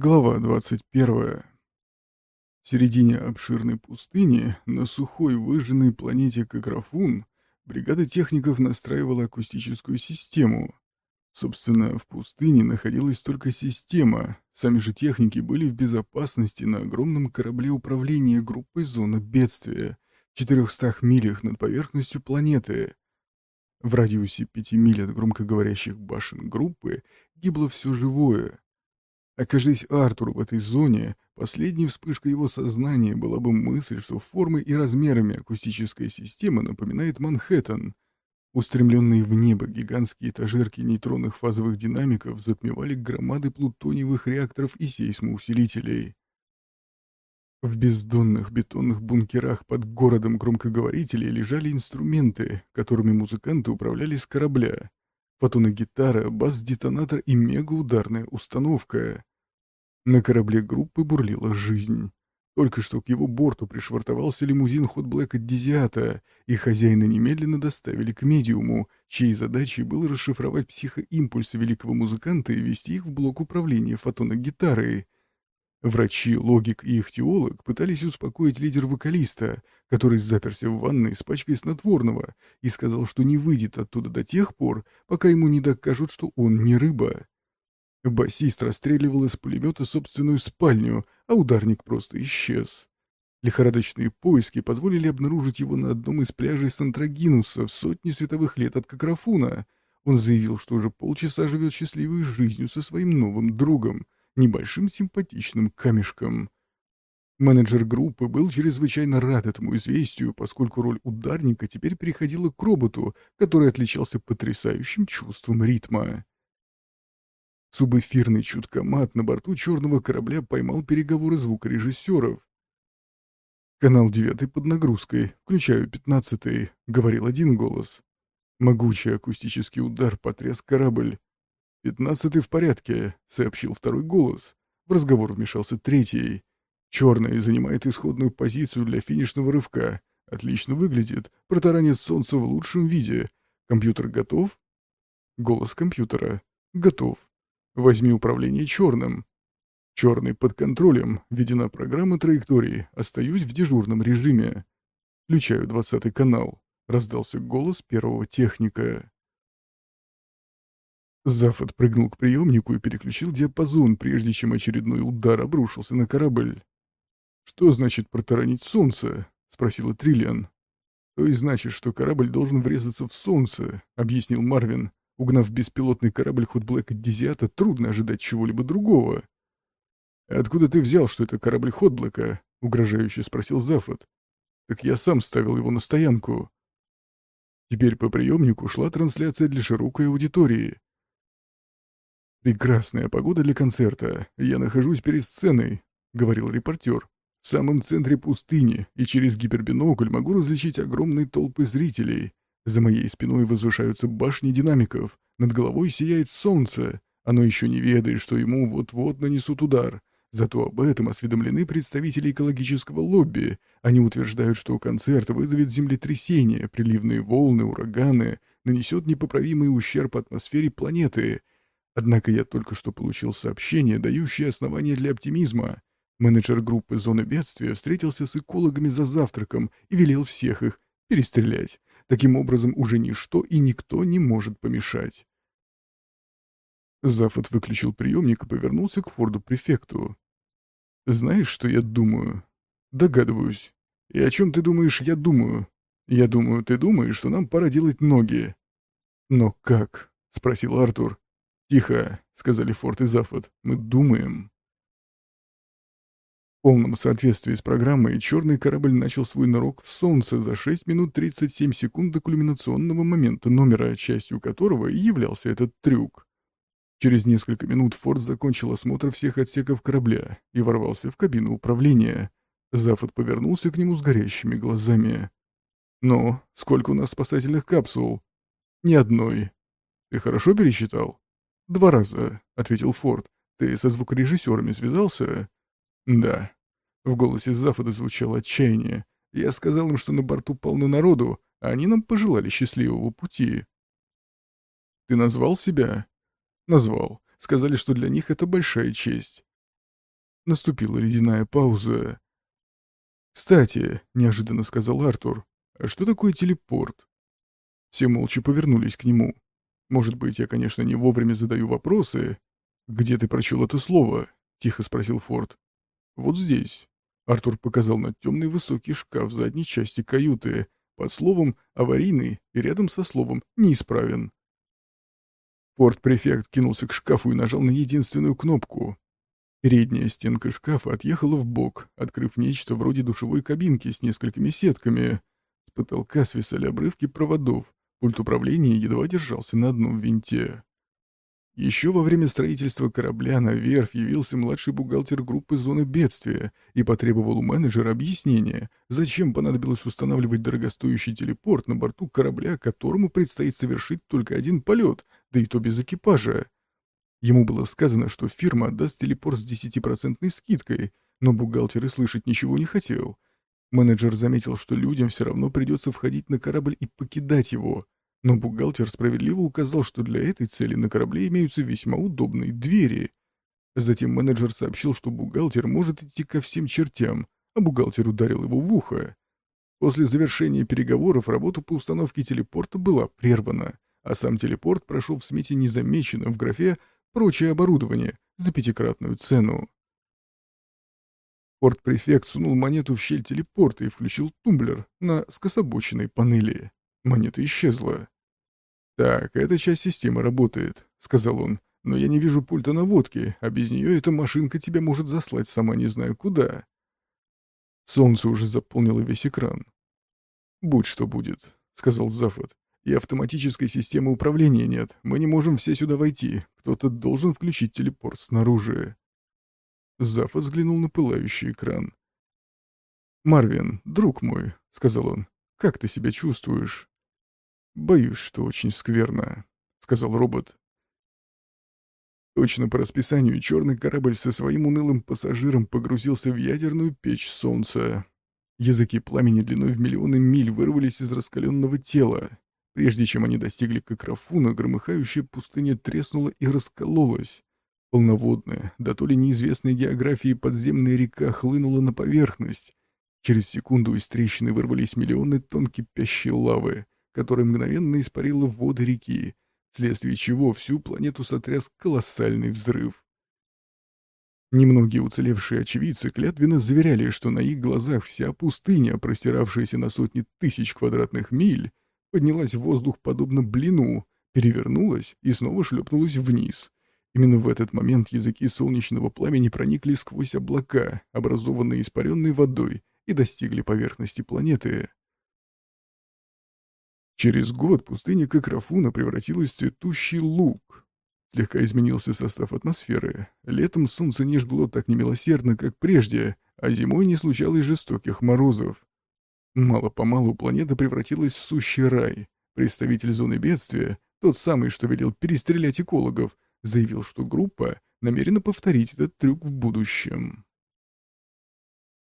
Глава 21. В середине обширной пустыни, на сухой выжженной планете Кокрофун, бригада техников настраивала акустическую систему. Собственно, в пустыне находилась только система, сами же техники были в безопасности на огромном корабле управления группой зоны бедствия, в 400 милях над поверхностью планеты. В радиусе 5 миль от громкоговорящих башен группы гибло все живое — Окажись Артур в этой зоне, последней вспышкой его сознания была бы мысль, что формой и размерами акустическая система напоминает Манхэттен. Устремленные в небо гигантские этажерки нейтронных фазовых динамиков затмевали громады плутониевых реакторов и сейсмоусилителей. В бездонных бетонных бункерах под городом громкоговорителей лежали инструменты, которыми музыканты управляли с корабля. Фотоногитара, бас-детонатор и мегаударная установка. На корабле группы бурлила жизнь. Только что к его борту пришвартовался лимузин Хотблэка Дизиата, и хозяина немедленно доставили к медиуму, чьей задачей было расшифровать психоимпульсы великого музыканта и ввести их в блок управления фотоногитарой. Врачи, логик и их теолог пытались успокоить лидер-вокалиста, который заперся в ванной с пачкой снотворного и сказал, что не выйдет оттуда до тех пор, пока ему не докажут, что он не рыба. Басист расстреливал из пулемета собственную спальню, а ударник просто исчез. Лихорадочные поиски позволили обнаружить его на одном из пляжей Сантрагинуса в сотни световых лет от Кокрофуна. Он заявил, что уже полчаса живет счастливой жизнью со своим новым другом, небольшим симпатичным камешком. Менеджер группы был чрезвычайно рад этому известию, поскольку роль ударника теперь переходила к роботу, который отличался потрясающим чувством ритма. Субэфирный чуткомат на борту черного корабля поймал переговоры звукорежиссеров. «Канал девятый под нагрузкой, включаю пятнадцатый», — говорил один голос. Могучий акустический удар потряс корабль. «Пятнадцатый в порядке», — сообщил второй голос. В разговор вмешался третий. «Черный занимает исходную позицию для финишного рывка. Отлично выглядит. Протаранит солнце в лучшем виде. Компьютер готов?» Голос компьютера. «Готов. Возьми управление черным. Черный под контролем. Введена программа траектории. Остаюсь в дежурном режиме. Включаю двадцатый канал. Раздался голос первого техника. Зав отпрыгнул к приемнику и переключил диапазон, прежде чем очередной удар обрушился на корабль. «Что значит протаранить солнце?» — спросила Триллиан. «То и значит, что корабль должен врезаться в солнце», — объяснил Марвин. Угнав беспилотный корабль Хотблэка Дизиата, трудно ожидать чего-либо другого. «Откуда ты взял, что это корабль Хотблэка?» — угрожающе спросил Зафот. «Так я сам ставил его на стоянку». Теперь по приемнику шла трансляция для широкой аудитории. «Прекрасная погода для концерта. Я нахожусь перед сценой», — говорил репортер. «В самом центре пустыни, и через гипербинокль могу различить огромные толпы зрителей. За моей спиной возвышаются башни динамиков, над головой сияет солнце. Оно еще не ведает, что ему вот-вот нанесут удар. Зато об этом осведомлены представители экологического лобби. Они утверждают, что концерт вызовет землетрясение, приливные волны, ураганы, нанесет непоправимый ущерб атмосфере планеты. Однако я только что получил сообщение, дающее основания для оптимизма. Менеджер группы зоны бедствия встретился с экологами за завтраком и велел всех их перестрелять. Таким образом, уже ничто и никто не может помешать. Зафот выключил приемник и повернулся к Форду-префекту. «Знаешь, что я думаю?» «Догадываюсь. И о чем ты думаешь, я думаю?» «Я думаю, ты думаешь, что нам пора делать ноги». «Но как?» — спросил Артур. «Тихо», — сказали Форд и Зафот. «Мы думаем» полном соответствии с программой черный корабль начал свой нырок в Солнце за 6 минут 37 секунд до кульминационного момента номера, частью которого и являлся этот трюк. Через несколько минут Форд закончил осмотр всех отсеков корабля и ворвался в кабину управления. Зафот повернулся к нему с горящими глазами. «Ну, сколько у нас спасательных капсул?» «Ни одной». «Ты хорошо пересчитал?» «Два раза», — ответил Форд. «Ты со звукорежиссерами связался?» «Да». В голосе Зафода звучало отчаяние. Я сказал им, что на борту полно народу, а они нам пожелали счастливого пути. «Ты назвал себя?» «Назвал. Сказали, что для них это большая честь». Наступила ледяная пауза. «Кстати», — неожиданно сказал Артур, — «а что такое телепорт?» Все молча повернулись к нему. «Может быть, я, конечно, не вовремя задаю вопросы». «Где ты прочел это слово?» — тихо спросил Форд. «Вот здесь». Артур показал на темный высокий шкаф в задней части каюты, под словом «аварийный» и рядом со словом «неисправен». Форд-префект кинулся к шкафу и нажал на единственную кнопку. Передняя стенка шкафа отъехала в бок, открыв нечто вроде душевой кабинки с несколькими сетками. С потолка свисали обрывки проводов. Пульт управления едва держался на одном винте. Еще во время строительства корабля на верфь явился младший бухгалтер группы зоны бедствия и потребовал у менеджера объяснения, зачем понадобилось устанавливать дорогостоящий телепорт на борту корабля, которому предстоит совершить только один полет, да и то без экипажа. Ему было сказано, что фирма отдаст телепорт с 10% скидкой, но бухгалтер и слышать ничего не хотел. Менеджер заметил, что людям все равно придется входить на корабль и покидать его — но бухгалтер справедливо указал, что для этой цели на корабле имеются весьма удобные двери. Затем менеджер сообщил, что бухгалтер может идти ко всем чертям, а бухгалтер ударил его в ухо. После завершения переговоров работа по установке телепорта была прервана, а сам телепорт прошел в смете незамеченным в графе «Прочее оборудование» за пятикратную цену. Порт-префект сунул монету в щель телепорта и включил тумблер на скособоченной панели. Монета исчезла. «Так, эта часть системы работает», — сказал он. «Но я не вижу пульта наводки, а без нее эта машинка тебя может заслать сама не знаю куда». Солнце уже заполнило весь экран. «Будь что будет», — сказал Зафот. «И автоматической системы управления нет. Мы не можем все сюда войти. Кто-то должен включить телепорт снаружи». Зафот взглянул на пылающий экран. «Марвин, друг мой», — сказал он, — «как ты себя чувствуешь?» «Боюсь, что очень скверно», — сказал робот. Точно по расписанию черный корабль со своим унылым пассажиром погрузился в ядерную печь солнца. Языки пламени длиной в миллионы миль вырвались из раскаленного тела. Прежде чем они достигли Кокрафуна, громыхающая пустыня треснула и раскололась. Полноводная, да то ли неизвестной географии подземная река хлынула на поверхность. Через секунду из трещины вырвались миллионы тонн кипящей лавы которая мгновенно испарила воды реки, вследствие чего всю планету сотряс колоссальный взрыв. Немногие уцелевшие очевидцы клятвенно заверяли, что на их глазах вся пустыня, простиравшаяся на сотни тысяч квадратных миль, поднялась в воздух подобно блину, перевернулась и снова шлепнулась вниз. Именно в этот момент языки солнечного пламени проникли сквозь облака, образованные испаренной водой, и достигли поверхности планеты. Через год пустыня Кокрафуна превратилась в цветущий луг. Слегка изменился состав атмосферы. Летом солнце не жгло так немилосердно, как прежде, а зимой не случалось жестоких морозов. Мало-помалу планета превратилась в сущий рай. Представитель зоны бедствия, тот самый, что велел перестрелять экологов, заявил, что группа намерена повторить этот трюк в будущем.